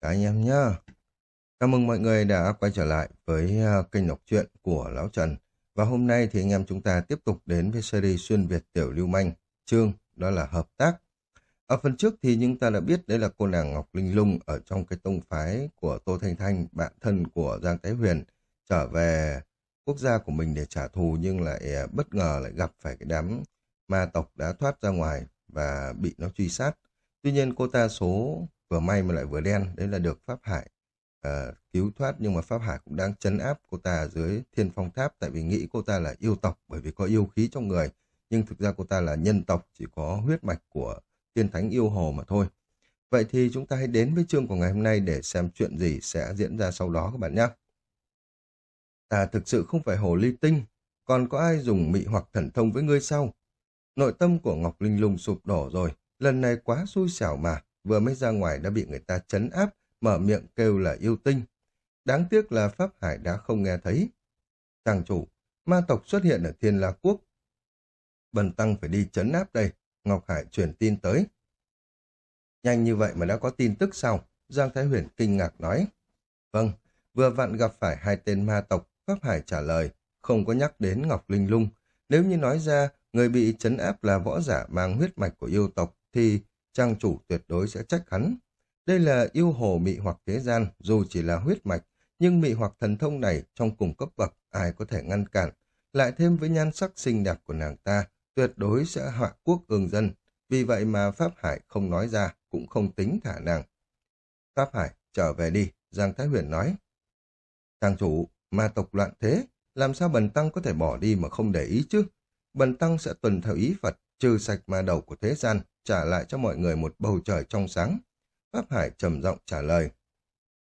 Cả anh em nhá. Chào mừng mọi người đã quay trở lại với à, kênh đọc truyện của Lão Trần. Và hôm nay thì anh em chúng ta tiếp tục đến với series xuyên Việt Tiểu Lưu Manh, chương đó là hợp tác. Ở phần trước thì chúng ta đã biết đấy là cô nàng Ngọc Linh Lung ở trong cái tông phái của Tô Thanh Thanh, bạn thân của Giang Thái Huyền, trở về quốc gia của mình để trả thù nhưng lại à, bất ngờ lại gặp phải cái đám ma tộc đã thoát ra ngoài và bị nó truy sát. Tuy nhiên cô ta số vừa may mà lại vừa đen, đấy là được Pháp Hải uh, cứu thoát nhưng mà Pháp Hải cũng đang chấn áp cô ta dưới thiên phong tháp tại vì nghĩ cô ta là yêu tộc bởi vì có yêu khí trong người. Nhưng thực ra cô ta là nhân tộc, chỉ có huyết mạch của tiên thánh yêu hồ mà thôi. Vậy thì chúng ta hãy đến với chương của ngày hôm nay để xem chuyện gì sẽ diễn ra sau đó các bạn nhé. Ta thực sự không phải hồ ly tinh, còn có ai dùng mị hoặc thần thông với ngươi sao? Nội tâm của Ngọc Linh Lung sụp đổ rồi, lần này quá xui xẻo mà, vừa mới ra ngoài đã bị người ta chấn áp, mở miệng kêu là yêu tinh. Đáng tiếc là Pháp Hải đã không nghe thấy. Chàng chủ, ma tộc xuất hiện ở Thiên La Quốc. Bần Tăng phải đi chấn áp đây, Ngọc Hải truyền tin tới. Nhanh như vậy mà đã có tin tức sao? Giang Thái Huyền kinh ngạc nói. Vâng, vừa vặn gặp phải hai tên ma tộc, Pháp Hải trả lời, không có nhắc đến Ngọc Linh Lung. Nếu như nói ra, người bị chấn áp là võ giả mang huyết mạch của yêu tộc, thì trang chủ tuyệt đối sẽ trách hắn. Đây là yêu hồ mị hoặc thế gian, dù chỉ là huyết mạch, nhưng mị hoặc thần thông này trong cùng cấp bậc ai có thể ngăn cản. Lại thêm với nhan sắc xinh đẹp của nàng ta, tuyệt đối sẽ họa quốc ương dân. Vì vậy mà Pháp Hải không nói ra, cũng không tính thả nàng. Pháp Hải, trở về đi, Giang Thái Huyền nói. Trang chủ, ma tộc loạn thế, làm sao Bần Tăng có thể bỏ đi mà không để ý chứ? Bần Tăng sẽ tuần theo ý Phật, trừ sạch ma đầu của thế gian, trả lại cho mọi người một bầu trời trong sáng. Pháp Hải trầm giọng trả lời.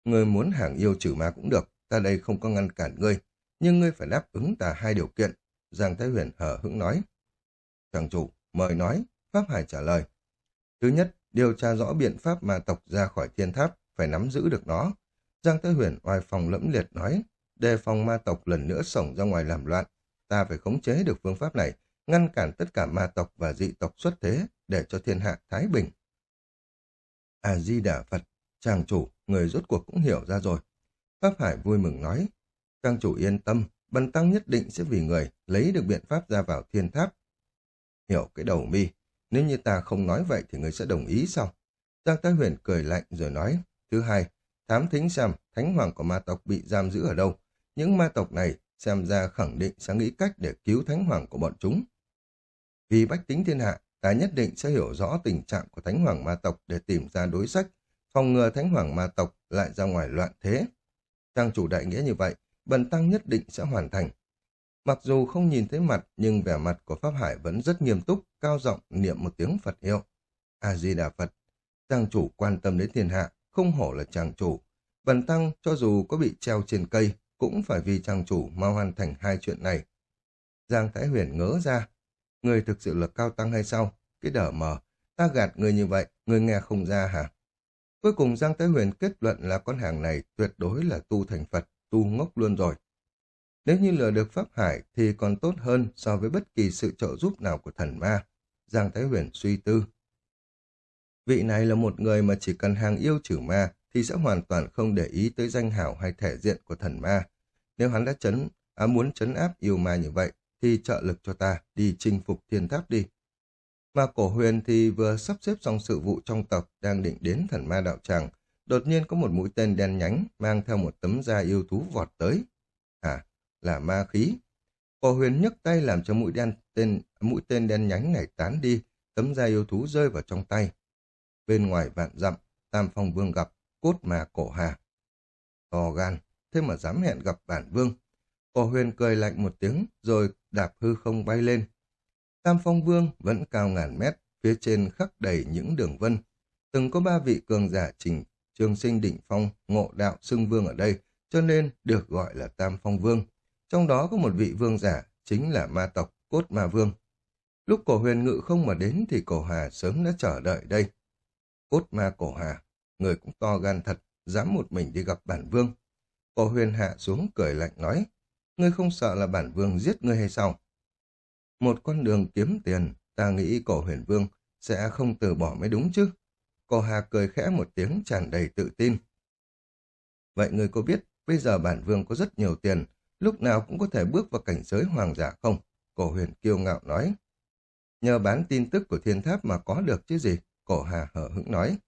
Ngươi muốn hàng yêu trừ ma cũng được, ta đây không có ngăn cản ngươi, nhưng ngươi phải đáp ứng ta hai điều kiện. Giang Thái Huyền hở hững nói. Chàng chủ, mời nói, Pháp Hải trả lời. Thứ nhất, điều tra rõ biện pháp ma tộc ra khỏi thiên tháp, phải nắm giữ được nó. Giang Thái Huyền oai phòng lẫm liệt nói, đề phòng ma tộc lần nữa sổng ra ngoài làm loạn. Ta phải khống chế được phương pháp này, ngăn cản tất cả ma tộc và dị tộc xuất thế để cho thiên hạ thái bình. A-di-đà Phật, trang chủ, người rốt cuộc cũng hiểu ra rồi. Pháp Hải vui mừng nói, trang chủ yên tâm, bần tăng nhất định sẽ vì người lấy được biện pháp ra vào thiên tháp. Hiểu cái đầu mi, nếu như ta không nói vậy thì người sẽ đồng ý sao? Giang Thái Huyền cười lạnh rồi nói, thứ hai, thám thính xem thánh hoàng của ma tộc bị giam giữ ở đâu. Những ma tộc này xem ra khẳng định sẽ nghĩ cách để cứu thánh hoàng của bọn chúng. Vì bách tính thiên hạ, ta nhất định sẽ hiểu rõ tình trạng của thánh hoàng ma tộc để tìm ra đối sách, phòng ngừa thánh hoàng ma tộc lại ra ngoài loạn thế. Trang chủ đại nghĩa như vậy, bần tăng nhất định sẽ hoàn thành. Mặc dù không nhìn thấy mặt, nhưng vẻ mặt của Pháp Hải vẫn rất nghiêm túc, cao giọng niệm một tiếng Phật hiệu. A-di-đà Phật, trang chủ quan tâm đến thiên hạ, không hổ là trang chủ. Bần tăng cho dù có bị treo trên cây, cũng phải vì trang chủ mà hoàn thành hai chuyện này. Giang Thái Huyền ngớ ra, người thực sự là cao tăng hay sao? Cái đở mờ, ta gạt người như vậy, người nghe không ra hả? Cuối cùng Giang Thái Huyền kết luận là con hàng này tuyệt đối là tu thành Phật, tu ngốc luôn rồi. Nếu như lừa được Pháp Hải thì còn tốt hơn so với bất kỳ sự trợ giúp nào của thần ma. Giang Thái Huyền suy tư. Vị này là một người mà chỉ cần hàng yêu trừ ma thì sẽ hoàn toàn không để ý tới danh hảo hay thể diện của thần ma. Nếu hắn đã chấn, á muốn chấn áp yêu ma như vậy thì trợ lực cho ta đi chinh phục thiên tháp đi. Mà cổ huyền thì vừa sắp xếp xong sự vụ trong tộc đang định đến thần ma đạo tràng. Đột nhiên có một mũi tên đen nhánh mang theo một tấm da yêu thú vọt tới. À, là ma khí. Cổ huyền nhấc tay làm cho mũi đen tên mũi tên đen nhánh này tán đi, tấm da yêu thú rơi vào trong tay. Bên ngoài vạn dặm, Tam Phong Vương gặp cốt mà cổ hà. To gan, thế mà dám hẹn gặp bản vương. Cổ huyền cười lạnh một tiếng, rồi đạp hư không bay lên. Tam Phong Vương vẫn cao ngàn mét, phía trên khắc đầy những đường vân. Từng có ba vị cường giả trình trường sinh đỉnh phong, ngộ đạo xưng vương ở đây, cho nên được gọi là Tam Phong Vương. Trong đó có một vị vương giả, chính là ma tộc Cốt Ma Vương. Lúc cổ huyền ngự không mà đến thì cổ hà sớm đã chờ đợi đây. Cốt ma cổ hà, người cũng to gan thật, dám một mình đi gặp bản vương. Cổ huyền hạ xuống cười lạnh nói, ngươi không sợ là bản vương giết ngươi hay sao? Một con đường kiếm tiền, ta nghĩ cổ huyền vương sẽ không từ bỏ mới đúng chứ. Cổ hà cười khẽ một tiếng tràn đầy tự tin. Vậy người có biết bây giờ bản vương có rất nhiều tiền, lúc nào cũng có thể bước vào cảnh giới hoàng giả không? Cổ huyền kiêu ngạo nói. Nhờ bán tin tức của thiên tháp mà có được chứ gì? Cổ hà hở hững nói.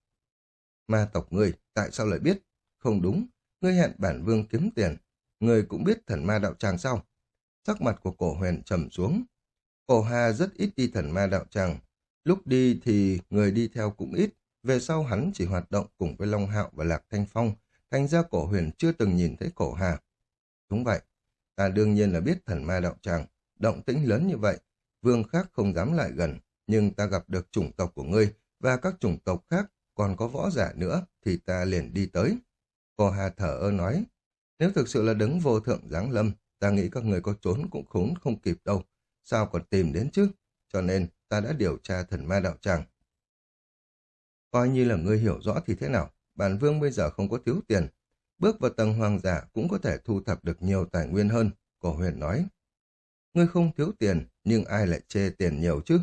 Ma tộc ngươi, tại sao lại biết? Không đúng, ngươi hẹn bản vương kiếm tiền người cũng biết thần ma đạo tràng sao? Sắc mặt của cổ huyền trầm xuống. Cổ hà rất ít đi thần ma đạo tràng. Lúc đi thì người đi theo cũng ít. Về sau hắn chỉ hoạt động cùng với Long Hạo và Lạc Thanh Phong. Thành ra cổ huyền chưa từng nhìn thấy cổ hà. Đúng vậy, ta đương nhiên là biết thần ma đạo tràng. Động tĩnh lớn như vậy, vương khác không dám lại gần. Nhưng ta gặp được chủng tộc của ngươi và các chủng tộc khác còn có võ giả nữa thì ta liền đi tới. Cô Hà thở ơ nói, nếu thực sự là đứng vô thượng giáng lâm, ta nghĩ các người có trốn cũng khốn không kịp đâu, sao còn tìm đến chứ? Cho nên ta đã điều tra thần ma đạo tràng. Coi như là ngươi hiểu rõ thì thế nào, bản vương bây giờ không có thiếu tiền. Bước vào tầng hoàng giả cũng có thể thu thập được nhiều tài nguyên hơn, cổ huyền nói. Ngươi không thiếu tiền, nhưng ai lại chê tiền nhiều chứ?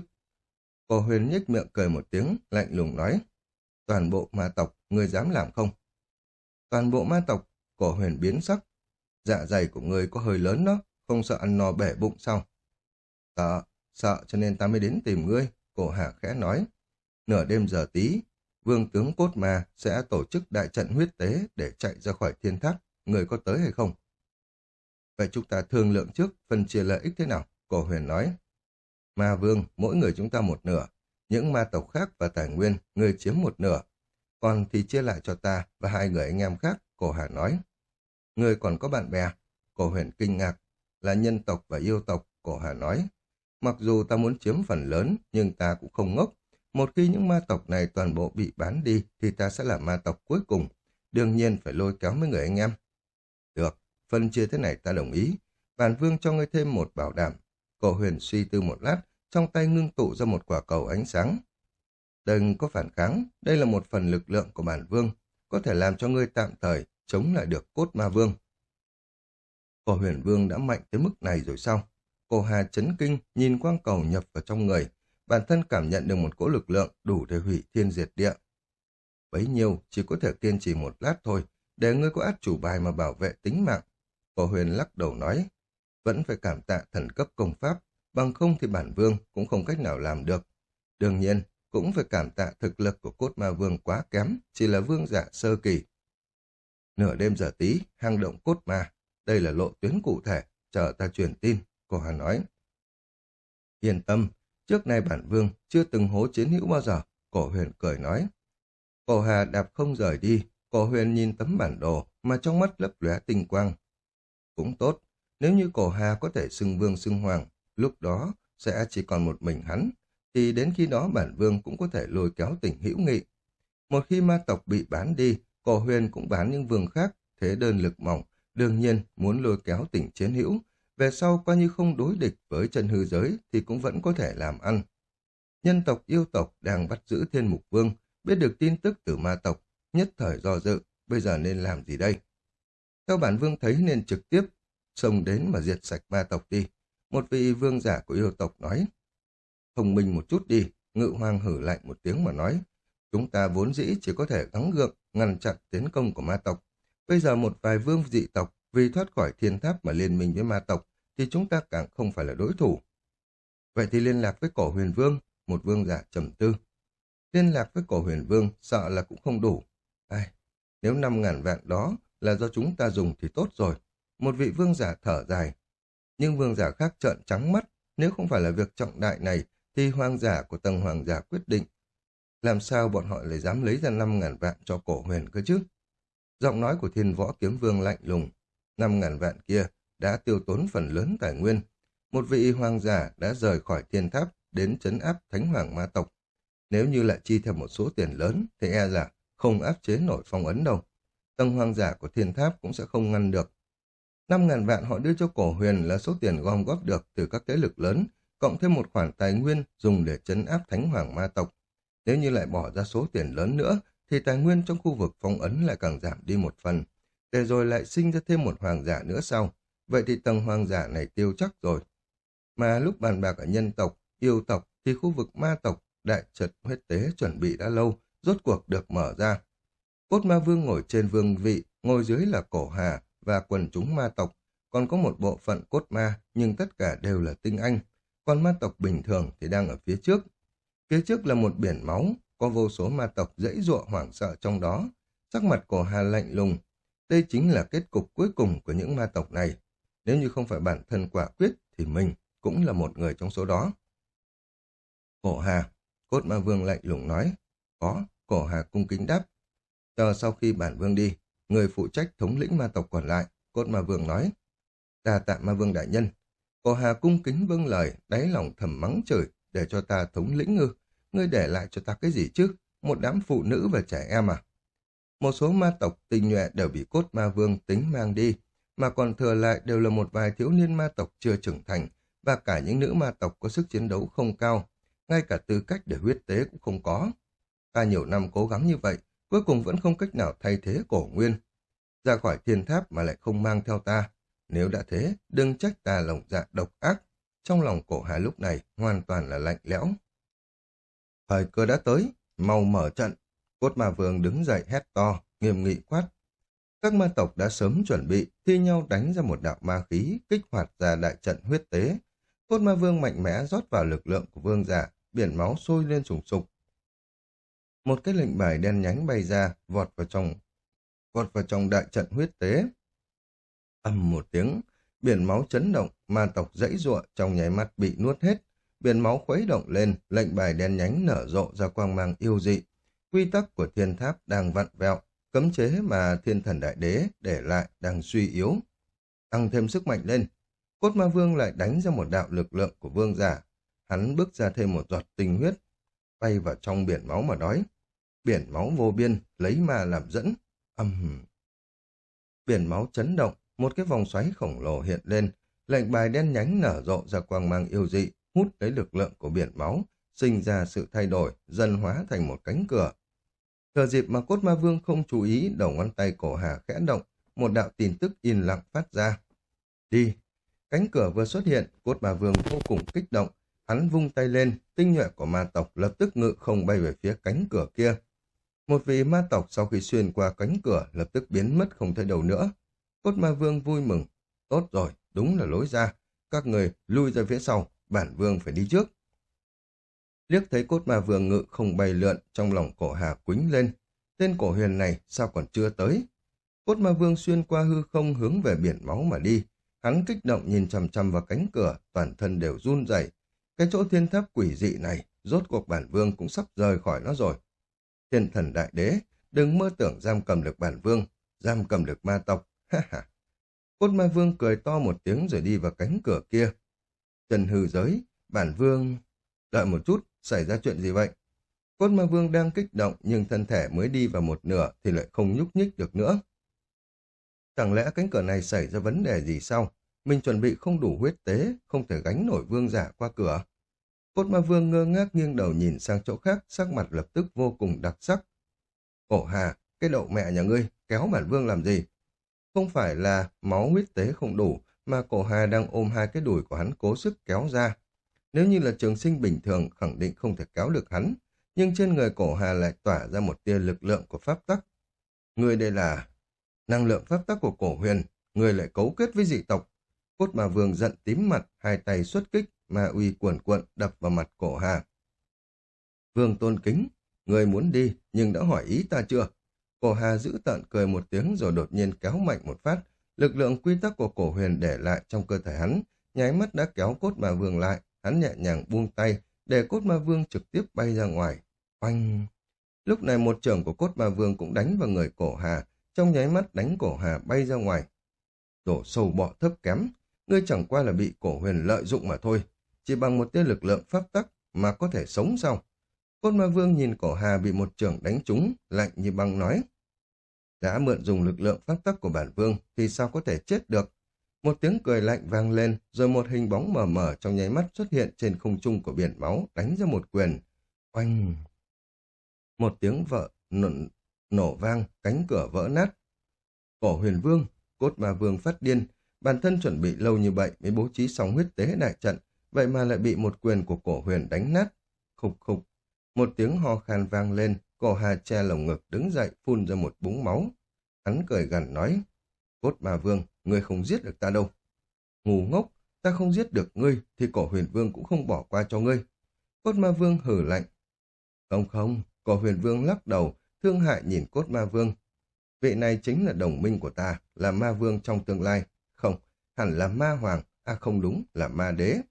Cổ huyền nhếch miệng cười một tiếng, lạnh lùng nói. Toàn bộ ma tộc, ngươi dám làm không? Toàn bộ ma tộc, cổ huyền biến sắc. Dạ dày của ngươi có hơi lớn đó, không sợ ăn no bể bụng sao? Sợ, sợ cho nên ta mới đến tìm ngươi, cổ hạ khẽ nói. Nửa đêm giờ tí, vương tướng cốt ma sẽ tổ chức đại trận huyết tế để chạy ra khỏi thiên tháp. Người có tới hay không? Vậy chúng ta thương lượng trước, phân chia lợi ích thế nào? Cổ huyền nói. Ma vương, mỗi người chúng ta một nửa. Những ma tộc khác và tài nguyên, người chiếm một nửa. Còn thì chia lại cho ta và hai người anh em khác, cổ hà nói. Người còn có bạn bè. Cổ huyền kinh ngạc. Là nhân tộc và yêu tộc, cổ hà nói. Mặc dù ta muốn chiếm phần lớn, nhưng ta cũng không ngốc. Một khi những ma tộc này toàn bộ bị bán đi, thì ta sẽ là ma tộc cuối cùng. Đương nhiên phải lôi kéo mấy người anh em. Được, phân chia thế này ta đồng ý. Bản vương cho ngươi thêm một bảo đảm. Cổ huyền suy tư một lát, trong tay ngưng tụ ra một quả cầu ánh sáng. Đừng có phản kháng, đây là một phần lực lượng của bản vương, có thể làm cho ngươi tạm thời chống lại được cốt ma vương. Cổ huyền vương đã mạnh tới mức này rồi sao? Cô Hà chấn kinh, nhìn quang cầu nhập vào trong người, bản thân cảm nhận được một cỗ lực lượng đủ để hủy thiên diệt địa. Bấy nhiêu chỉ có thể kiên trì một lát thôi, để ngươi có át chủ bài mà bảo vệ tính mạng. Cổ huyền lắc đầu nói, vẫn phải cảm tạ thần cấp công pháp, bằng không thì bản vương cũng không cách nào làm được. Đương nhiên, cũng phải cảm tạ thực lực của cốt ma vương quá kém, chỉ là vương giả sơ kỳ. Nửa đêm giờ tí, hang động cốt ma, đây là lộ tuyến cụ thể, chờ ta truyền tin, cô Hà nói. Yên tâm, trước nay bản vương chưa từng hố chiến hữu bao giờ, cổ huyền cười nói. Cổ Hà đạp không rời đi, cổ huyền nhìn tấm bản đồ mà trong mắt lấp lóe tinh quang. Cũng tốt, nếu như cổ Hà có thể xưng vương xưng hoàng, lúc đó sẽ chỉ còn một mình hắn, thì đến khi đó bản vương cũng có thể lôi kéo tình hữu nghị. Một khi ma tộc bị bán đi, cổ huyền cũng bán những vương khác, thế đơn lực mỏng, đương nhiên muốn lôi kéo tỉnh chiến hữu, về sau coi như không đối địch với chân hư giới thì cũng vẫn có thể làm ăn. Nhân tộc yêu tộc đang bắt giữ thiên mục vương, biết được tin tức từ ma tộc, nhất thời do dự, bây giờ nên làm gì đây? Theo bản vương thấy nên trực tiếp xông đến mà diệt sạch ma tộc đi. Một vị vương giả của yêu tộc nói, thông minh một chút đi, ngự Hoàng hử lạnh một tiếng mà nói, chúng ta vốn dĩ chỉ có thể gắng gượng, ngăn chặn tiến công của ma tộc. Bây giờ một vài vương dị tộc vì thoát khỏi thiên tháp mà liên minh với ma tộc, thì chúng ta càng không phải là đối thủ. Vậy thì liên lạc với cổ huyền vương, một vương giả trầm tư. Liên lạc với cổ huyền vương sợ là cũng không đủ. Ai, nếu năm ngàn vạn đó là do chúng ta dùng thì tốt rồi. Một vị vương giả thở dài. Nhưng vương giả khác trợn trắng mắt, nếu không phải là việc trọng đại này, thì hoàng giả của tầng hoàng giả quyết định. Làm sao bọn họ lại dám lấy ra năm ngàn vạn cho cổ huyền cơ chứ? Giọng nói của thiên võ kiếm vương lạnh lùng. Năm ngàn vạn kia đã tiêu tốn phần lớn tài nguyên. Một vị hoàng giả đã rời khỏi thiên tháp đến chấn áp thánh hoàng ma tộc. Nếu như lại chi thêm một số tiền lớn thì e là không áp chế nổi phong ấn đâu. Tầng hoàng giả của thiên tháp cũng sẽ không ngăn được. Năm ngàn vạn họ đưa cho cổ huyền là số tiền gom góp được từ các thế lực lớn, cộng thêm một khoản tài nguyên dùng để chấn áp thánh hoàng ma tộc. Nếu như lại bỏ ra số tiền lớn nữa, thì tài nguyên trong khu vực phong ấn lại càng giảm đi một phần, để rồi lại sinh ra thêm một hoàng giả nữa sau. Vậy thì tầng hoàng giả này tiêu chắc rồi. Mà lúc bàn bạc ở nhân tộc, yêu tộc, thì khu vực ma tộc, đại trật huyết tế chuẩn bị đã lâu, rốt cuộc được mở ra. Cốt ma vương ngồi trên vương vị, ngồi dưới là cổ hà và quần chúng ma tộc, còn có một bộ phận cốt ma nhưng tất cả đều là tinh anh, còn ma tộc bình thường thì đang ở phía trước. Phía trước là một biển máu, có vô số ma tộc dãy ruộng hoảng sợ trong đó, sắc mặt của hà lạnh lùng. Đây chính là kết cục cuối cùng của những ma tộc này. Nếu như không phải bản thân quả quyết thì mình cũng là một người trong số đó. Cổ hà, cốt ma vương lạnh lùng nói. Có, cổ hà cung kính đáp. Chờ sau khi bản vương đi, người phụ trách thống lĩnh ma tộc còn lại, cốt ma vương nói. Đà tạ ma vương đại nhân. Cổ hà cung kính vâng lời, đáy lòng thầm mắng chửi, để cho ta thống lĩnh ngư. Ngươi để lại cho ta cái gì chứ? Một đám phụ nữ và trẻ em à? Một số ma tộc tinh nhuệ đều bị cốt ma vương tính mang đi, mà còn thừa lại đều là một vài thiếu niên ma tộc chưa trưởng thành, và cả những nữ ma tộc có sức chiến đấu không cao, ngay cả tư cách để huyết tế cũng không có. Ta nhiều năm cố gắng như vậy, cuối cùng vẫn không cách nào thay thế cổ nguyên. Ra khỏi thiên tháp mà lại không mang theo ta. Nếu đã thế, đừng trách ta lòng dạ độc ác. Trong lòng cổ hà lúc này hoàn toàn là lạnh lẽo. Thời cơ đã tới, mau mở trận. Cốt ma vương đứng dậy hét to, nghiêm nghị quát. Các ma tộc đã sớm chuẩn bị, thi nhau đánh ra một đạo ma khí, kích hoạt ra đại trận huyết tế. Cốt ma vương mạnh mẽ rót vào lực lượng của vương giả, biển máu sôi lên sùng sục. Một cái lệnh bài đen nhánh bay ra, vọt vào trong, vọt vào trong đại trận huyết tế. Âm một tiếng, biển máu chấn động, ma tộc dãy ruộng trong nháy mắt bị nuốt hết. Biển máu khuấy động lên, lệnh bài đen nhánh nở rộ ra quang mang yêu dị. Quy tắc của thiên tháp đang vặn vẹo, cấm chế mà thiên thần đại đế để lại đang suy yếu. Tăng thêm sức mạnh lên, cốt ma vương lại đánh ra một đạo lực lượng của vương giả. Hắn bước ra thêm một giọt tinh huyết, bay vào trong biển máu mà đói. Biển máu vô biên, lấy ma làm dẫn. Âm Biển máu chấn động, một cái vòng xoáy khổng lồ hiện lên, lệnh bài đen nhánh nở rộ ra quang mang yêu dị, hút lấy lực lượng của biển máu, sinh ra sự thay đổi, dần hóa thành một cánh cửa. Thừa dịp mà cốt ma vương không chú ý, đầu ngón tay cổ hà khẽ động, một đạo tin tức in lặng phát ra. Đi! Cánh cửa vừa xuất hiện, cốt ma vương vô cùng kích động, hắn vung tay lên, tinh nhuệ của ma tộc lập tức ngự không bay về phía cánh cửa kia. Một vị ma tộc sau khi xuyên qua cánh cửa lập tức biến mất không thấy đâu nữa. Cốt ma vương vui mừng. Tốt rồi, đúng là lối ra. Các người lui ra phía sau, bản vương phải đi trước. Liếc thấy cốt ma vương ngự không bay lượn, trong lòng cổ hà quính lên. Tên cổ huyền này sao còn chưa tới? Cốt ma vương xuyên qua hư không hướng về biển máu mà đi. Hắn kích động nhìn chằm chằm vào cánh cửa, toàn thân đều run rẩy. Cái chỗ thiên tháp quỷ dị này, rốt cuộc bản vương cũng sắp rời khỏi nó rồi. Thiên thần đại đế, đừng mơ tưởng giam cầm được bản vương, giam cầm được ma tộc. Cốt ma vương cười to một tiếng rồi đi vào cánh cửa kia. Trần hư giới, bản vương... Đợi một chút, xảy ra chuyện gì vậy? Cốt ma vương đang kích động nhưng thân thể mới đi vào một nửa thì lại không nhúc nhích được nữa. Chẳng lẽ cánh cửa này xảy ra vấn đề gì sao? Mình chuẩn bị không đủ huyết tế, không thể gánh nổi vương giả qua cửa. Cốt ma vương ngơ ngác nghiêng đầu nhìn sang chỗ khác, sắc mặt lập tức vô cùng đặc sắc. Ổ hà, cái đậu mẹ nhà ngươi, kéo bản vương làm gì? Không phải là máu huyết tế không đủ, mà cổ hà đang ôm hai cái đùi của hắn cố sức kéo ra. Nếu như là trường sinh bình thường, khẳng định không thể kéo được hắn, nhưng trên người cổ hà lại tỏa ra một tia lực lượng của pháp tắc. Người đây là năng lượng pháp tắc của cổ huyền, người lại cấu kết với dị tộc. Cốt mà vương giận tím mặt, hai tay xuất kích, ma uy cuồn cuộn đập vào mặt cổ hà. Vương tôn kính, người muốn đi nhưng đã hỏi ý ta chưa? Cổ hà giữ tận cười một tiếng rồi đột nhiên kéo mạnh một phát, lực lượng quy tắc của cổ huyền để lại trong cơ thể hắn, nháy mắt đã kéo cốt ma vương lại, hắn nhẹ nhàng buông tay, để cốt ma vương trực tiếp bay ra ngoài. Oanh! Lúc này một trưởng của cốt ma vương cũng đánh vào người cổ hà, trong nháy mắt đánh cổ hà bay ra ngoài. Đổ sâu bọ thấp kém, ngươi chẳng qua là bị cổ huyền lợi dụng mà thôi, chỉ bằng một tia lực lượng pháp tắc mà có thể sống sao? Cốt ma vương nhìn cổ hà bị một trưởng đánh trúng, lạnh như băng nói. Đã mượn dùng lực lượng pháp tắc của bản vương thì sao có thể chết được? Một tiếng cười lạnh vang lên, rồi một hình bóng mờ mờ trong nháy mắt xuất hiện trên không trung của biển máu, đánh ra một quyền. Oanh! Một tiếng vợ nổ, nổ vang, cánh cửa vỡ nát. Cổ huyền vương, cốt ma vương phát điên, bản thân chuẩn bị lâu như vậy mới bố trí xong huyết tế đại trận, vậy mà lại bị một quyền của cổ huyền đánh nát. Khục khục, một tiếng ho khan vang lên, cổ hà che lồng ngực đứng dậy phun ra một búng máu. Hắn cười gằn nói, cốt ma vương, ngươi không giết được ta đâu. Ngu ngốc, ta không giết được ngươi, thì cổ huyền vương cũng không bỏ qua cho ngươi. Cốt ma vương hử lạnh. Không không, cổ huyền vương lắc đầu, thương hại nhìn cốt ma vương. Vị này chính là đồng minh của ta, là ma vương trong tương lai. Không, hẳn là ma hoàng, à không đúng, là ma đế.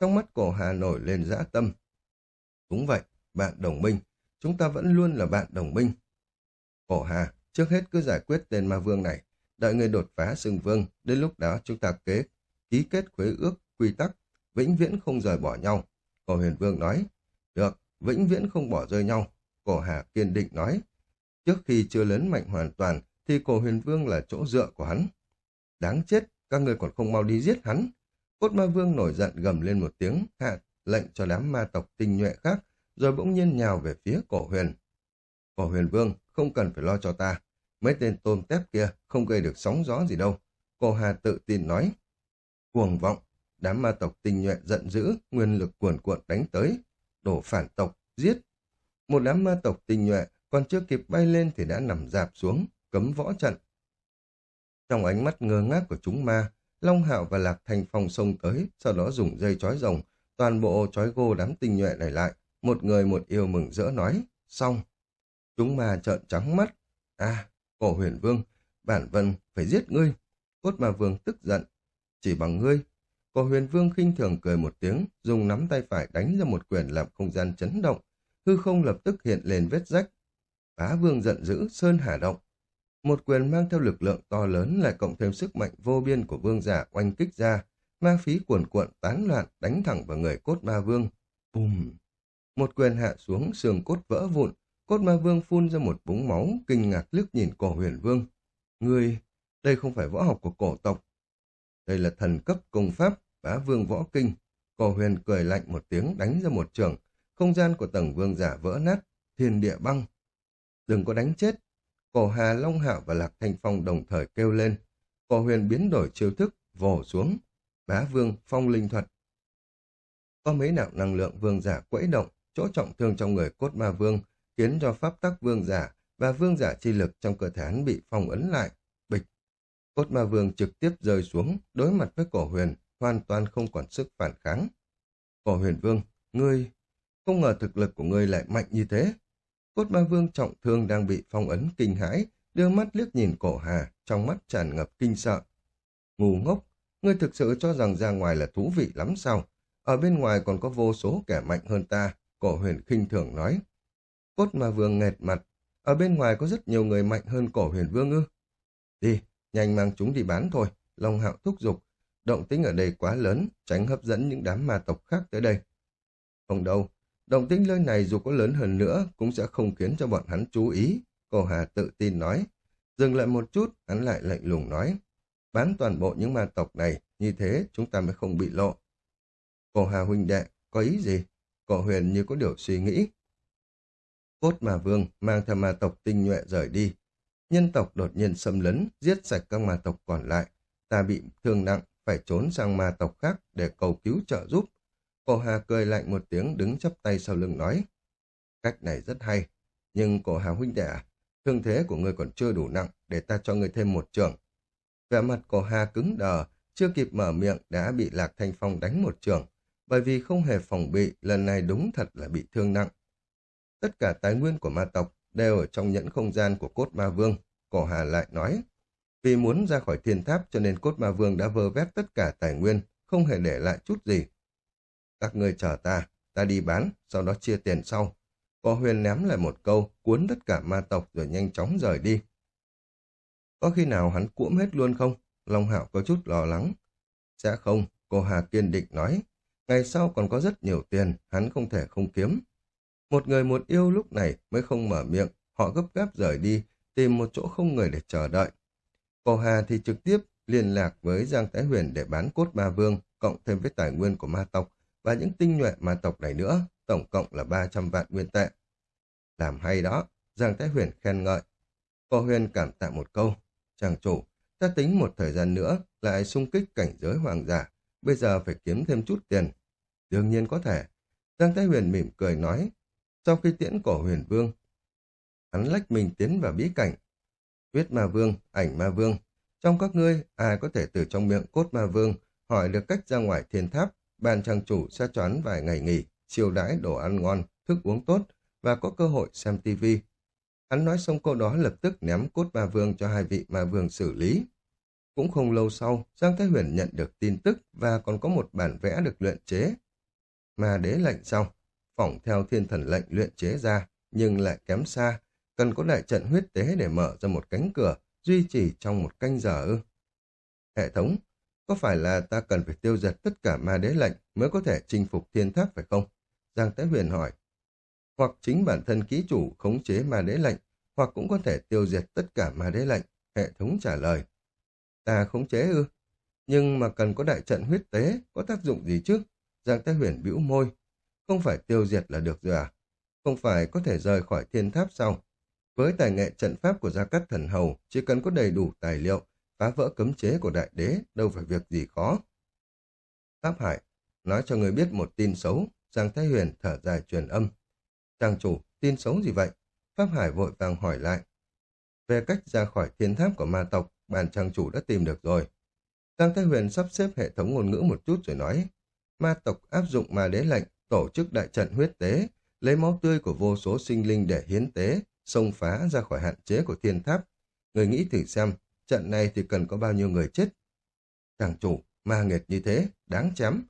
Trong mắt cổ hà nổi lên dã tâm. Đúng vậy, bạn đồng minh, chúng ta vẫn luôn là bạn đồng minh. Cổ hà, trước hết cứ giải quyết tên ma vương này, đợi người đột phá xưng vương, đến lúc đó chúng ta kế, ký kết khuế ước, quy tắc, vĩnh viễn không rời bỏ nhau. Cổ huyền vương nói, được, vĩnh viễn không bỏ rơi nhau. Cổ hà kiên định nói, trước khi chưa lớn mạnh hoàn toàn, thì cổ huyền vương là chỗ dựa của hắn. Đáng chết, các người còn không mau đi giết hắn. Cốt ma vương nổi giận gầm lên một tiếng, hạ lệnh cho đám ma tộc tinh nhuệ khác, rồi bỗng nhiên nhào về phía cổ huyền. Cổ huyền vương, không cần phải lo cho ta. Mấy tên tôm tép kia không gây được sóng gió gì đâu. Cổ hà tự tin nói. Cuồng vọng, đám ma tộc tinh nhuệ giận dữ, nguyên lực cuồn cuộn đánh tới. Đổ phản tộc, giết. Một đám ma tộc tinh nhuệ còn chưa kịp bay lên thì đã nằm dạp xuống, cấm võ trận. Trong ánh mắt ngơ ngác của chúng ma, Long Hạo và Lạc Thành Phong xông tới, sau đó dùng dây chói rồng, toàn bộ chói gô đám tinh nhuệ này lại. Một người một yêu mừng rỡ nói, xong. Chúng ma trợn trắng mắt. À, cổ huyền vương, bản vân phải giết ngươi. Cốt ma vương tức giận. Chỉ bằng ngươi. Cổ huyền vương khinh thường cười một tiếng, dùng nắm tay phải đánh ra một quyền làm không gian chấn động. Hư không lập tức hiện lên vết rách. Bá vương giận dữ, sơn hà động. Một quyền mang theo lực lượng to lớn lại cộng thêm sức mạnh vô biên của vương giả oanh kích ra, ma phí cuồn cuộn tán loạn đánh thẳng vào người cốt ma vương. Bùm! Một quyền hạ xuống, xương cốt vỡ vụn, cốt ma vương phun ra một búng máu, kinh ngạc liếc nhìn cổ huyền vương. Ngươi, đây không phải võ học của cổ tộc. Đây là thần cấp công pháp, bá vương võ kinh. Cổ huyền cười lạnh một tiếng đánh ra một trường, không gian của tầng vương giả vỡ nát, thiên địa băng. Đừng có đánh chết, Cổ Hà, Long Hạo và Lạc Thanh Phong đồng thời kêu lên. Cổ huyền biến đổi chiêu thức, vồ xuống. Bá vương, phong linh thuật. Có mấy đạo năng lượng vương giả quẫy động, chỗ trọng thương trong người cốt ma vương, khiến cho pháp tắc vương giả và vương giả chi lực trong cơ thể hắn bị phong ấn lại. Bịch. Cốt ma vương trực tiếp rơi xuống, đối mặt với cổ huyền, hoàn toàn không còn sức phản kháng. Cổ huyền vương, ngươi, không ngờ thực lực của ngươi lại mạnh như thế. Cốt ma vương trọng thương đang bị phong ấn kinh hãi, đưa mắt liếc nhìn cổ hà, trong mắt tràn ngập kinh sợ. Ngu ngốc, ngươi thực sự cho rằng ra ngoài là thú vị lắm sao? Ở bên ngoài còn có vô số kẻ mạnh hơn ta, cổ huyền khinh thường nói. Cốt ma vương nghẹt mặt, ở bên ngoài có rất nhiều người mạnh hơn cổ huyền vương ư. Đi, nhanh mang chúng đi bán thôi, Long Hạo thúc giục. Động tính ở đây quá lớn, tránh hấp dẫn những đám ma tộc khác tới đây. Không đâu, Động tĩnh nơi này dù có lớn hơn nữa cũng sẽ không khiến cho bọn hắn chú ý. Cổ Hà tự tin nói. Dừng lại một chút, hắn lại lạnh lùng nói. Bán toàn bộ những ma tộc này, như thế chúng ta mới không bị lộ. Cổ Hà huynh đệ, có ý gì? Cổ huyền như có điều suy nghĩ. Cốt mà vương mang theo ma tộc tinh nhuệ rời đi. Nhân tộc đột nhiên xâm lấn, giết sạch các ma tộc còn lại. Ta bị thương nặng, phải trốn sang ma tộc khác để cầu cứu trợ giúp. Cổ Hà cười lạnh một tiếng đứng chắp tay sau lưng nói. Cách này rất hay, nhưng cổ Hà huynh đệ à, thương thế của người còn chưa đủ nặng để ta cho người thêm một trường. Vẻ mặt cổ Hà cứng đờ, chưa kịp mở miệng đã bị Lạc Thanh Phong đánh một trường, bởi vì không hề phòng bị, lần này đúng thật là bị thương nặng. Tất cả tài nguyên của ma tộc đều ở trong nhẫn không gian của cốt ma vương, cổ Hà lại nói. Vì muốn ra khỏi thiên tháp cho nên cốt ma vương đã vơ vét tất cả tài nguyên, không hề để lại chút gì. Các người chờ ta, ta đi bán, sau đó chia tiền sau. Cổ huyền ném lại một câu, cuốn tất cả ma tộc rồi nhanh chóng rời đi. Có khi nào hắn cuỗm hết luôn không? Long Hạo có chút lo lắng. Sẽ không, cô Hà kiên định nói. Ngày sau còn có rất nhiều tiền, hắn không thể không kiếm. Một người một yêu lúc này mới không mở miệng, họ gấp gáp rời đi, tìm một chỗ không người để chờ đợi. Cổ Hà thì trực tiếp liên lạc với Giang Thái Huyền để bán cốt ma vương, cộng thêm với tài nguyên của ma tộc, và những tinh nhuệ ma tộc này nữa, tổng cộng là 300 vạn nguyên tệ. Làm hay đó, Giang Thái Huyền khen ngợi. Cổ Huyền cảm tạ một câu. Chàng chủ, ta tính một thời gian nữa lại xung kích cảnh giới hoàng giả, bây giờ phải kiếm thêm chút tiền. Đương nhiên có thể. Giang Thái Huyền mỉm cười nói, sau khi tiễn cổ huyền vương, hắn lách mình tiến vào bí cảnh. Tuyết ma vương, ảnh ma vương. Trong các ngươi, ai có thể từ trong miệng cốt ma vương hỏi được cách ra ngoài thiên tháp, ban trang chủ sẽ choán vài ngày nghỉ, chiều đãi đồ ăn ngon, thức uống tốt và có cơ hội xem tivi. Hắn nói xong câu đó lập tức ném cốt ma vương cho hai vị ma vương xử lý. Cũng không lâu sau, Giang Thái Huyền nhận được tin tức và còn có một bản vẽ được luyện chế. Mà đế lệnh xong phỏng theo thiên thần lệnh luyện chế ra, nhưng lại kém xa, cần có đại trận huyết tế để mở ra một cánh cửa, duy trì trong một canh giờ ư. Hệ thống, có phải là ta cần phải tiêu diệt tất cả ma đế lệnh mới có thể chinh phục thiên tháp phải không? Giang Thái Huyền hỏi. Hoặc chính bản thân ký chủ khống chế ma đế lệnh, hoặc cũng có thể tiêu diệt tất cả ma đế lệnh, hệ thống trả lời. Ta khống chế ư? Nhưng mà cần có đại trận huyết tế, có tác dụng gì chứ? Giang Thái Huyền bĩu môi. Không phải tiêu diệt là được rồi à? Không phải có thể rời khỏi thiên tháp sao? Với tài nghệ trận pháp của Gia Cát Thần Hầu, chỉ cần có đầy đủ tài liệu, phá vỡ cấm chế của đại đế, đâu phải việc gì khó. Pháp Hải, nói cho người biết một tin xấu, Giang Thái Huyền thở dài truyền âm. Trang chủ, tin xấu gì vậy? Pháp Hải vội vàng hỏi lại. Về cách ra khỏi thiên tháp của ma tộc, bàn trang chủ đã tìm được rồi. tăng Thái Huyền sắp xếp hệ thống ngôn ngữ một chút rồi nói. Ma tộc áp dụng ma đế lệnh, tổ chức đại trận huyết tế, lấy máu tươi của vô số sinh linh để hiến tế, xông phá ra khỏi hạn chế của thiên tháp. Người nghĩ thử xem, trận này thì cần có bao nhiêu người chết. Chàng chủ, ma nghệt như thế, đáng chém.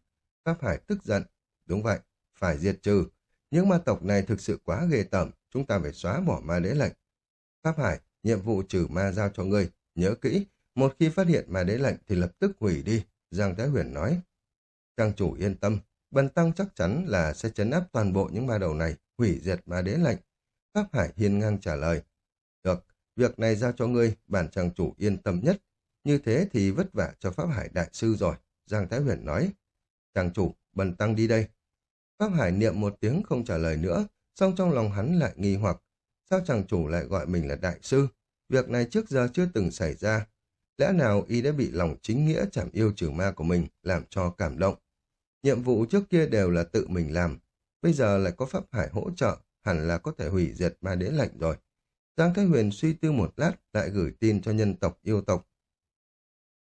Pháp Hải tức giận. Đúng vậy, phải diệt trừ. Những ma tộc này thực sự quá ghê tởm, chúng ta phải xóa bỏ ma đế lệnh. Pháp Hải, nhiệm vụ trừ ma giao cho ngươi. Nhớ kỹ, một khi phát hiện mà đế lệnh thì lập tức hủy đi, Giang Thái Huyền nói. Trang chủ yên tâm, Bần Tăng chắc chắn là sẽ chấn áp toàn bộ những ma đầu này, hủy diệt ma đế lệnh. Pháp Hải hiên ngang trả lời. Được, việc này giao cho ngươi, bản trang chủ yên tâm nhất. Như thế thì vất vả cho Pháp Hải đại sư rồi, Giang Thái Huyền nói. Trang chủ, bần tăng đi đây. Pháp Hải niệm một tiếng không trả lời nữa, song trong lòng hắn lại nghi hoặc. Sao chàng chủ lại gọi mình là đại sư? Việc này trước giờ chưa từng xảy ra. Lẽ nào y đã bị lòng chính nghĩa chảm yêu trừ ma của mình làm cho cảm động? Nhiệm vụ trước kia đều là tự mình làm. Bây giờ lại có Pháp Hải hỗ trợ, hẳn là có thể hủy diệt ma đế lệnh rồi. Giang Thái Huyền suy tư một lát, lại gửi tin cho nhân tộc yêu tộc.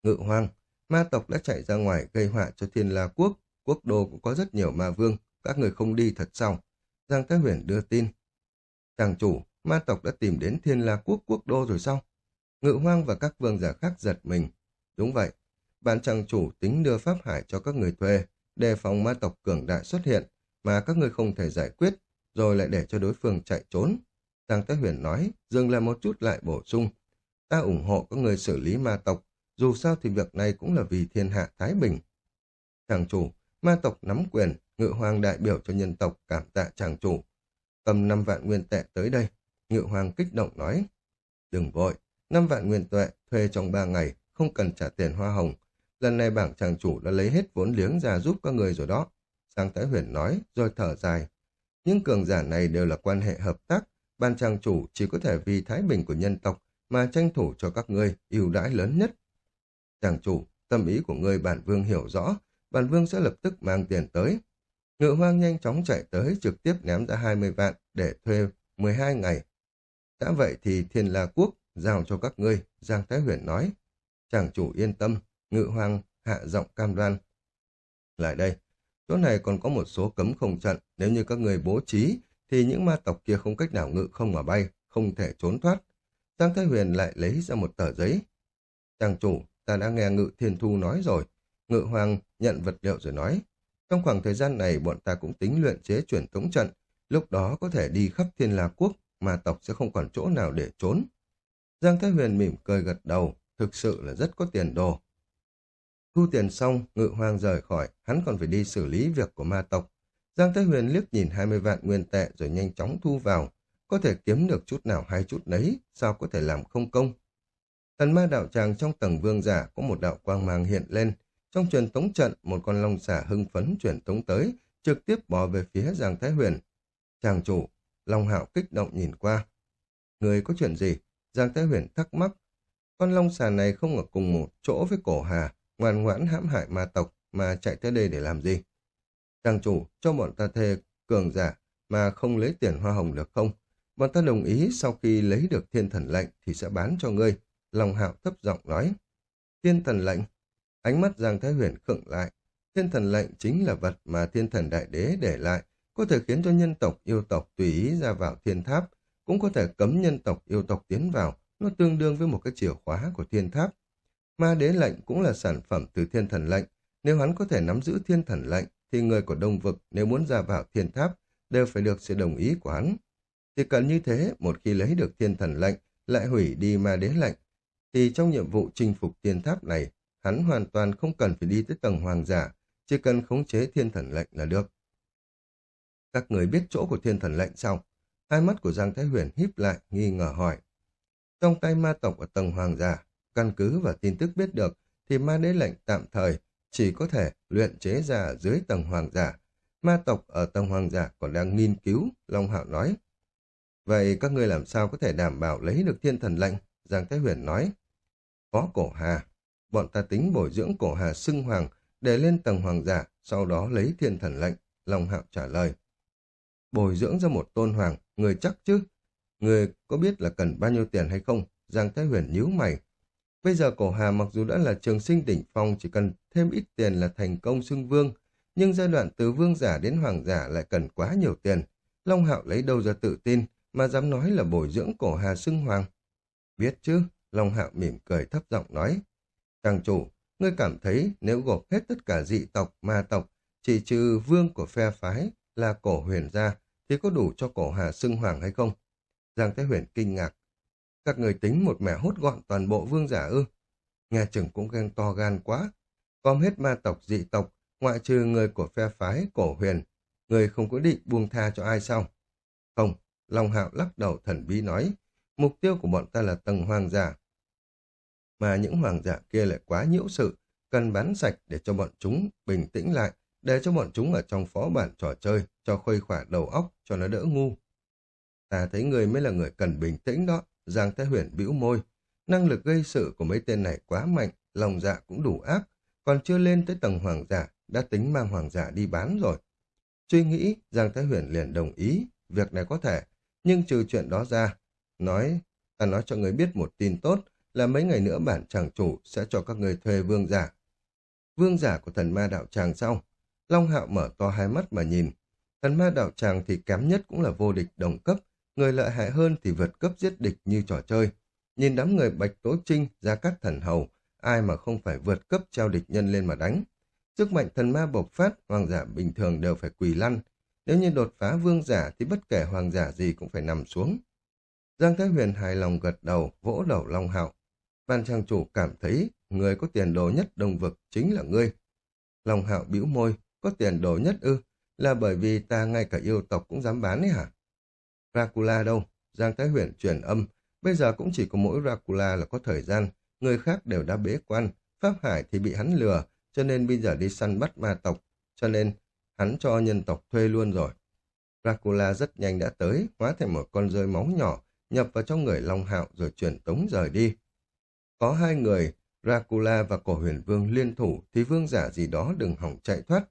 Ngự hoang, ma tộc đã chạy ra ngoài gây họa cho thiên la quốc. Quốc đô cũng có rất nhiều ma vương, các người không đi thật sao? Giang Thái Huyền đưa tin. Chàng chủ, ma tộc đã tìm đến thiên la quốc quốc đô rồi sao? Ngự hoang và các vương giả khác giật mình. Đúng vậy, bản chàng chủ tính đưa Pháp Hải cho các người thuê, đề phòng ma tộc cường đại xuất hiện, mà các người không thể giải quyết, rồi lại để cho đối phương chạy trốn. Tăng Tế Huyền nói, dừng lại một chút lại bổ sung. Ta ủng hộ các người xử lý ma tộc, dù sao thì việc này cũng là vì thiên hạ Thái Bình. Chàng chủ, ma tộc nắm quyền, ngự hoàng đại biểu cho nhân tộc cảm tạ chàng chủ. Cầm 5 vạn nguyên tệ tới đây, ngự hoàng kích động nói. Đừng vội, 5 vạn nguyên tuệ thuê trong 3 ngày, không cần trả tiền hoa hồng. Lần này bảng chàng chủ đã lấy hết vốn liếng ra giúp các người rồi đó. Sang Thái Huyền nói, rồi thở dài. Những cường giả này đều là quan hệ hợp tác, ban chàng chủ chỉ có thể vì thái bình của nhân tộc mà tranh thủ cho các ngươi ưu đãi lớn nhất. Chàng chủ, tâm ý của ngươi bản vương hiểu rõ, bản vương sẽ lập tức mang tiền tới. Ngự hoang nhanh chóng chạy tới trực tiếp ném ra 20 vạn để thuê 12 ngày. Đã vậy thì thiên la quốc giao cho các ngươi, Giang Thái Huyền nói. Chàng chủ yên tâm, ngự hoàng hạ giọng cam đoan. Lại đây, chỗ này còn có một số cấm không trận, nếu như các người bố trí, thì những ma tộc kia không cách nào ngự không mà bay, không thể trốn thoát. Giang Thái Huyền lại lấy ra một tờ giấy. Chàng chủ, ta đã nghe ngự thiên thu nói rồi. Ngự hoàng nhận vật liệu rồi nói. Trong khoảng thời gian này, bọn ta cũng tính luyện chế chuyển tống trận. Lúc đó có thể đi khắp thiên la quốc, mà tộc sẽ không còn chỗ nào để trốn. Giang Thái Huyền mỉm cười gật đầu, thực sự là rất có tiền đồ. Thu tiền xong, ngự hoàng rời khỏi, hắn còn phải đi xử lý việc của ma tộc. Giang Thái Huyền liếc nhìn 20 vạn nguyên tệ rồi nhanh chóng thu vào. Có thể kiếm được chút nào hay chút nấy, sao có thể làm không công. Thần ma đạo tràng trong tầng vương giả có một đạo quang mang hiện lên. Trong truyền tống trận, một con long xả hưng phấn truyền tống tới, trực tiếp bỏ về phía Giang Thái Huyền. Chàng chủ, Long Hạo kích động nhìn qua. Người có chuyện gì? Giang Thái Huyền thắc mắc. Con long xà này không ở cùng một chỗ với cổ hà, ngoan ngoãn hãm hại ma tộc mà chạy tới đây để làm gì? Trang chủ, cho bọn ta thê cường giả mà không lấy tiền hoa hồng được không? bọn ta đồng ý sau khi lấy được thiên thần lệnh thì sẽ bán cho ngươi. Long hạo thấp giọng nói. Thiên thần lệnh. Ánh mắt Giang Thái Huyền khựng lại. Thiên thần lệnh chính là vật mà thiên thần đại đế để lại, có thể khiến cho nhân tộc yêu tộc tùy ý ra vào thiên tháp, cũng có thể cấm nhân tộc yêu tộc tiến vào, nó tương đương với một cái chìa khóa của thiên tháp. Ma đế lệnh cũng là sản phẩm từ thiên thần lệnh, nếu hắn có thể nắm giữ thiên thần lệnh, thì người của đông vực nếu muốn ra vào thiên tháp đều phải được sự đồng ý của hắn. Chỉ cần như thế, một khi lấy được thiên thần lệnh, lại hủy đi ma đế lệnh, thì trong nhiệm vụ chinh phục thiên tháp này, hắn hoàn toàn không cần phải đi tới tầng hoàng giả, chỉ cần khống chế thiên thần lệnh là được. Các người biết chỗ của thiên thần lệnh sao? Hai mắt của Giang Thái Huyền híp lại, nghi ngờ hỏi. Trong tay ma tộc ở tầng hoàng giả, căn cứ và tin tức biết được, thì ma đế lệnh tạm thời chỉ có thể luyện chế ra dưới tầng hoàng giả. Ma tộc ở tầng hoàng giả còn đang nghiên cứu, Long Hạo nói. Vậy các ngươi làm sao có thể đảm bảo lấy được thiên thần lệnh? Giang Thái Huyền nói. Có cổ hà. Bọn ta tính bồi dưỡng cổ hà xưng hoàng để lên tầng hoàng giả, sau đó lấy thiên thần lệnh. Long Hạo trả lời. Bồi dưỡng ra một tôn hoàng, người chắc chứ? Người có biết là cần bao nhiêu tiền hay không? Giang Thái Huyền nhíu mày. Bây giờ cổ hà mặc dù đã là trường sinh đỉnh phong chỉ cần thêm ít tiền là thành công xưng vương, nhưng giai đoạn từ vương giả đến hoàng giả lại cần quá nhiều tiền. Long Hạo lấy đâu ra tự tin mà dám nói là bồi dưỡng cổ hà xưng hoàng? Biết chứ, Long Hạo mỉm cười thấp giọng nói. tàng chủ, ngươi cảm thấy nếu gộp hết tất cả dị tộc, ma tộc, chỉ trừ vương của phe phái là cổ huyền gia, thì có đủ cho cổ hà xưng hoàng hay không? Giang Thế Huyền kinh ngạc. Các người tính một mẻ hốt gọn toàn bộ vương giả ư? nhà trưởng cũng ghen to gan quá. Gom hết ma tộc dị tộc, ngoại trừ người của phe phái cổ huyền. Người không có định buông tha cho ai sao? Không, Long Hạo lắc đầu thần bí nói. Mục tiêu của bọn ta là tầng hoàng giả. Mà những hoàng giả kia lại quá nhiễu sự, cần bán sạch để cho bọn chúng bình tĩnh lại, để cho bọn chúng ở trong phó bản trò chơi, cho khuây khỏa đầu óc, cho nó đỡ ngu. Ta thấy người mới là người cần bình tĩnh đó, Giang Thái Huyền bĩu môi. Năng lực gây sự của mấy tên này quá mạnh, lòng dạ cũng đủ ác, còn chưa lên tới tầng hoàng giả, đã tính mang hoàng giả đi bán rồi. Suy nghĩ, Giang Thái Huyền liền đồng ý, việc này có thể, nhưng trừ chuyện đó ra, nói, ta nói cho người biết một tin tốt, là mấy ngày nữa bản chàng chủ sẽ cho các người thuê vương giả. Vương giả của thần ma đạo tràng sau, Long Hạo mở to hai mắt mà nhìn. Thần ma đạo tràng thì kém nhất cũng là vô địch đồng cấp, người lợi hại hơn thì vượt cấp giết địch như trò chơi. Nhìn đám người Bạch Tố Trinh, ra các thần hầu, ai mà không phải vượt cấp trao địch nhân lên mà đánh. Sức mạnh thần ma bộc phát, hoàng giả bình thường đều phải quỳ lăn. Nếu như đột phá vương giả thì bất kể hoàng giả gì cũng phải nằm xuống. Giang Thái Huyền hài lòng gật đầu, vỗ đầu Long Hạo. Ban trang chủ cảm thấy người có tiền đồ nhất đông vực chính là ngươi. Long Hạo bĩu môi, có tiền đồ nhất ư, là bởi vì ta ngay cả yêu tộc cũng dám bán ấy hả? Dracula đâu? Giang Thái Huyền truyền âm, bây giờ cũng chỉ có mỗi Dracula là có thời gian, người khác đều đã bế quan, Pháp Hải thì bị hắn lừa, cho nên bây giờ đi săn bắt ma tộc, cho nên hắn cho nhân tộc thuê luôn rồi. Dracula rất nhanh đã tới, hóa thành một con rơi máu nhỏ, nhập vào trong người Long Hạo rồi chuyển tống rời đi. Có hai người, Dracula và cổ huyền vương liên thủ thì vương giả gì đó đừng hỏng chạy thoát.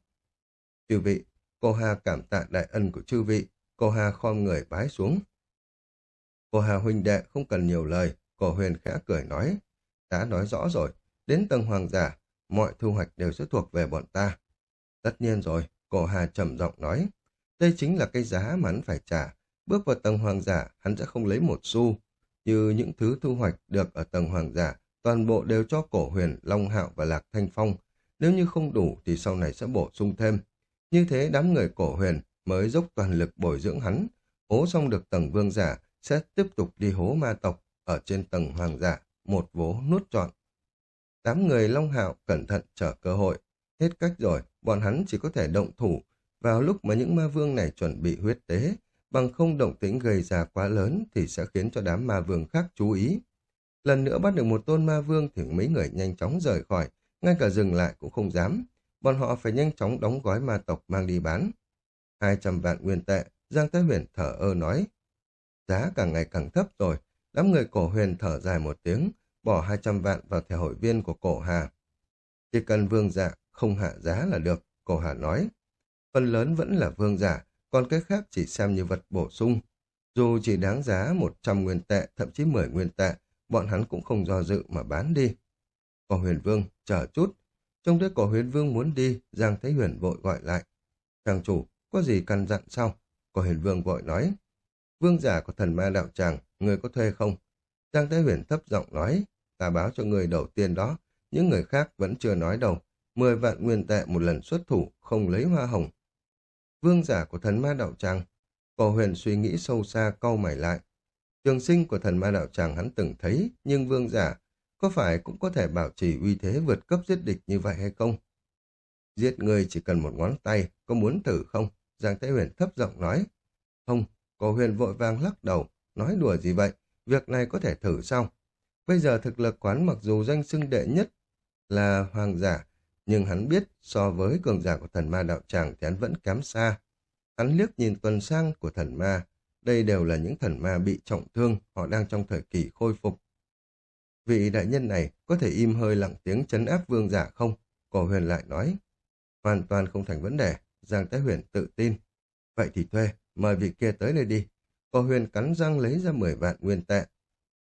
Chư vị, cô Hà cảm tạ đại ân của chư vị, cô Hà khom người bái xuống. Cô Hà huynh đệ không cần nhiều lời, cổ huyền khẽ cười nói, đã nói rõ rồi, đến tầng hoàng giả, mọi thu hoạch đều sẽ thuộc về bọn ta. Tất nhiên rồi, cổ Hà trầm giọng nói, đây chính là cái giá mà hắn phải trả, bước vào tầng hoàng giả hắn sẽ không lấy một xu, như những thứ thu hoạch được ở tầng hoàng giả, toàn bộ đều cho cổ huyền, Long Hạo và Lạc Thanh Phong, nếu như không đủ thì sau này sẽ bổ sung thêm. Như thế đám người cổ huyền mới dốc toàn lực bồi dưỡng hắn, hố xong được tầng vương giả sẽ tiếp tục đi hố ma tộc ở trên tầng hoàng giả, một vố nuốt trọn. Đám người Long Hạo cẩn thận chờ cơ hội. Hết cách rồi, bọn hắn chỉ có thể động thủ vào lúc mà những ma vương này chuẩn bị huyết tế, bằng không động tĩnh gây ra quá lớn thì sẽ khiến cho đám ma vương khác chú ý. Lần nữa bắt được một tôn ma vương thì mấy người nhanh chóng rời khỏi, ngay cả dừng lại cũng không dám. Bọn họ phải nhanh chóng đóng gói ma tộc mang đi bán. 200 vạn nguyên tệ, Giang Thái Huyền thở ơ nói. Giá càng ngày càng thấp rồi, đám người cổ huyền thở dài một tiếng, bỏ 200 vạn vào thẻ hội viên của cổ hà. Chỉ cần vương giả không hạ giá là được, cổ hà nói. Phần lớn vẫn là vương giả, còn cái khác chỉ xem như vật bổ sung. Dù chỉ đáng giá 100 nguyên tệ, thậm chí 10 nguyên tệ, bọn hắn cũng không do dự mà bán đi. Cổ huyền vương, chờ chút. Trông thấy cổ huyền vương muốn đi, Giang Thế Huyền vội gọi lại. Chàng chủ, có gì căn dặn sao? Cổ huyền vương vội nói. Vương giả của thần ma đạo tràng, người có thuê không? Giang Thế Huyền thấp giọng nói, ta báo cho người đầu tiên đó, những người khác vẫn chưa nói đâu. Mười vạn nguyên tệ một lần xuất thủ, không lấy hoa hồng. Vương giả của thần ma đạo tràng, cổ huyền suy nghĩ sâu xa câu mày lại. Trường sinh của thần ma đạo tràng hắn từng thấy, nhưng vương giả có phải cũng có thể bảo trì uy thế vượt cấp giết địch như vậy hay không? Giết người chỉ cần một ngón tay, có muốn thử không? Giang Thế Huyền thấp giọng nói. Không, cổ huyền vội vàng lắc đầu, nói đùa gì vậy? Việc này có thể thử sao? Bây giờ thực lực quán mặc dù danh xưng đệ nhất là hoàng giả, nhưng hắn biết so với cường giả của thần ma đạo tràng thì hắn vẫn kém xa. Hắn liếc nhìn tuần sang của thần ma, đây đều là những thần ma bị trọng thương, họ đang trong thời kỳ khôi phục. Vị đại nhân này có thể im hơi lặng tiếng chấn áp vương giả không? Cổ huyền lại nói. Hoàn toàn không thành vấn đề, Giang Thái Huyền tự tin. Vậy thì thuê, mời vị kia tới đây đi. Cổ huyền cắn răng lấy ra 10 vạn nguyên tệ.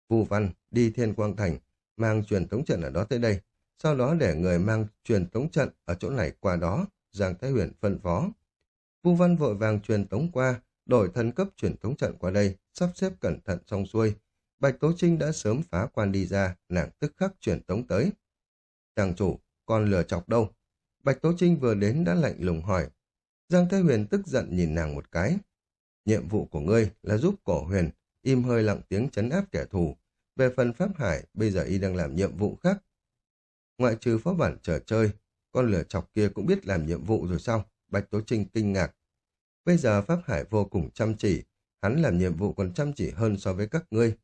Vu Văn đi Thiên Quang Thành, mang truyền tống trận ở đó tới đây. Sau đó để người mang truyền tống trận ở chỗ này qua đó, Giang Thái Huyền phân phó. Vu Văn vội vàng truyền tống qua, đổi thân cấp truyền tống trận qua đây, sắp xếp cẩn thận xong xuôi. Bạch Tố Trinh đã sớm phá quan đi ra, nàng tức khắc chuyển tống tới. Chàng chủ, con lừa chọc đâu? Bạch Tố Trinh vừa đến đã lạnh lùng hỏi. Giang Thế Huyền tức giận nhìn nàng một cái. Nhiệm vụ của ngươi là giúp cổ huyền im hơi lặng tiếng chấn áp kẻ thù. Về phần Pháp Hải, bây giờ y đang làm nhiệm vụ khác. Ngoại trừ phó bản chờ chơi, con lửa chọc kia cũng biết làm nhiệm vụ rồi sao? Bạch Tố Trinh kinh ngạc. Bây giờ Pháp Hải vô cùng chăm chỉ, hắn làm nhiệm vụ còn chăm chỉ hơn so với các ngươi.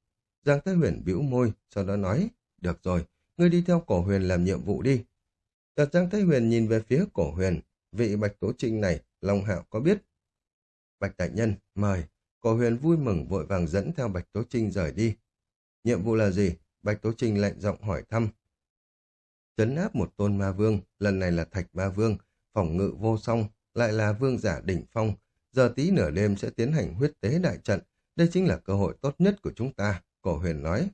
Giang Thái Huyền bĩu môi, sau đó nói, được rồi, ngươi đi theo cổ huyền làm nhiệm vụ đi. Tật Giang Thái Huyền nhìn về phía cổ huyền, vị Bạch Tố Trinh này, Long Hạo có biết. Bạch Đại Nhân, mời. Cổ huyền vui mừng vội vàng dẫn theo Bạch Tố Trinh rời đi. Nhiệm vụ là gì? Bạch Tố Trinh lạnh giọng hỏi thăm. Chấn áp một tôn ma vương, lần này là thạch ma vương, phòng ngự vô song, lại là vương giả đỉnh phong. Giờ tí nửa đêm sẽ tiến hành huyết tế đại trận, đây chính là cơ hội tốt nhất của chúng ta, cổ huyền nói.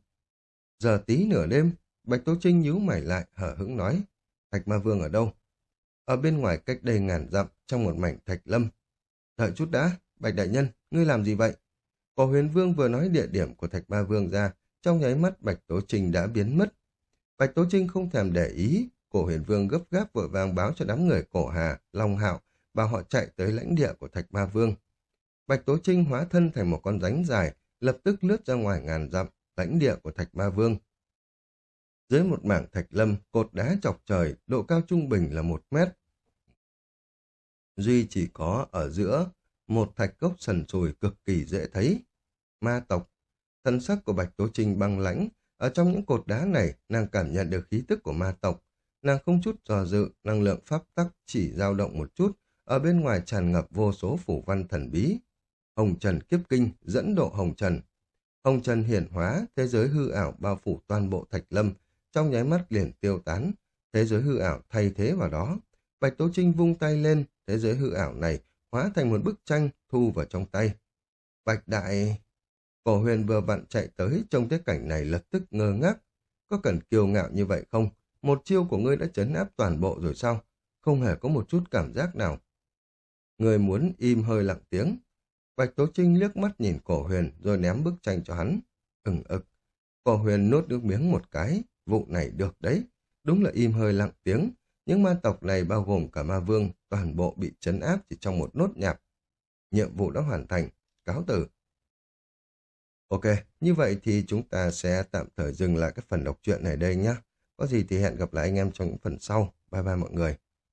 Giờ tí nửa đêm, Bạch Tố Trinh nhíu mày lại, hở hững nói. Thạch ma vương ở đâu? Ở bên ngoài cách đây ngàn dặm, trong một mảnh thạch lâm. Đợi chút đã, Bạch Đại Nhân, ngươi làm gì vậy? Cổ huyền vương vừa nói địa điểm của thạch ma vương ra, trong nháy mắt Bạch Tố Trinh đã biến mất. Bạch Tố Trinh không thèm để ý, cổ huyền vương gấp gáp vội vàng báo cho đám người cổ hà, long hạo, và họ chạy tới lãnh địa của thạch ma vương. Bạch Tố Trinh hóa thân thành một con ránh dài, lập tức lướt ra ngoài ngàn dặm, lãnh địa của thạch ma vương. Dưới một mảng thạch lâm, cột đá chọc trời, độ cao trung bình là một mét. Duy chỉ có ở giữa, một thạch gốc sần sùi cực kỳ dễ thấy. Ma tộc, thân sắc của Bạch Tố Trinh băng lãnh, ở trong những cột đá này, nàng cảm nhận được khí tức của ma tộc. Nàng không chút dò dự, năng lượng pháp tắc chỉ dao động một chút, ở bên ngoài tràn ngập vô số phủ văn thần bí. Hồng Trần kiếp kinh, dẫn độ Hồng Trần. Hồng Trần hiển hóa, thế giới hư ảo bao phủ toàn bộ thạch lâm, trong nháy mắt liền tiêu tán, thế giới hư ảo thay thế vào đó. Bạch Tố Trinh vung tay lên, thế giới hư ảo này hóa thành một bức tranh thu vào trong tay. Bạch Đại... Cổ huyền vừa vặn chạy tới trong thế cảnh này lập tức ngơ ngác. Có cần kiêu ngạo như vậy không? Một chiêu của ngươi đã chấn áp toàn bộ rồi sao? Không hề có một chút cảm giác nào. Người muốn im hơi lặng tiếng. Bạch Tố Trinh liếc mắt nhìn cổ huyền rồi ném bức tranh cho hắn. Ừng ực. Cổ huyền nốt nước miếng một cái. Vụ này được đấy. Đúng là im hơi lặng tiếng. Những ma tộc này bao gồm cả ma vương, toàn bộ bị chấn áp chỉ trong một nốt nhạc. Nhiệm vụ đã hoàn thành. Cáo tử. Ok, như vậy thì chúng ta sẽ tạm thời dừng lại cái phần đọc truyện này đây nhé. Có gì thì hẹn gặp lại anh em trong những phần sau. Bye bye mọi người.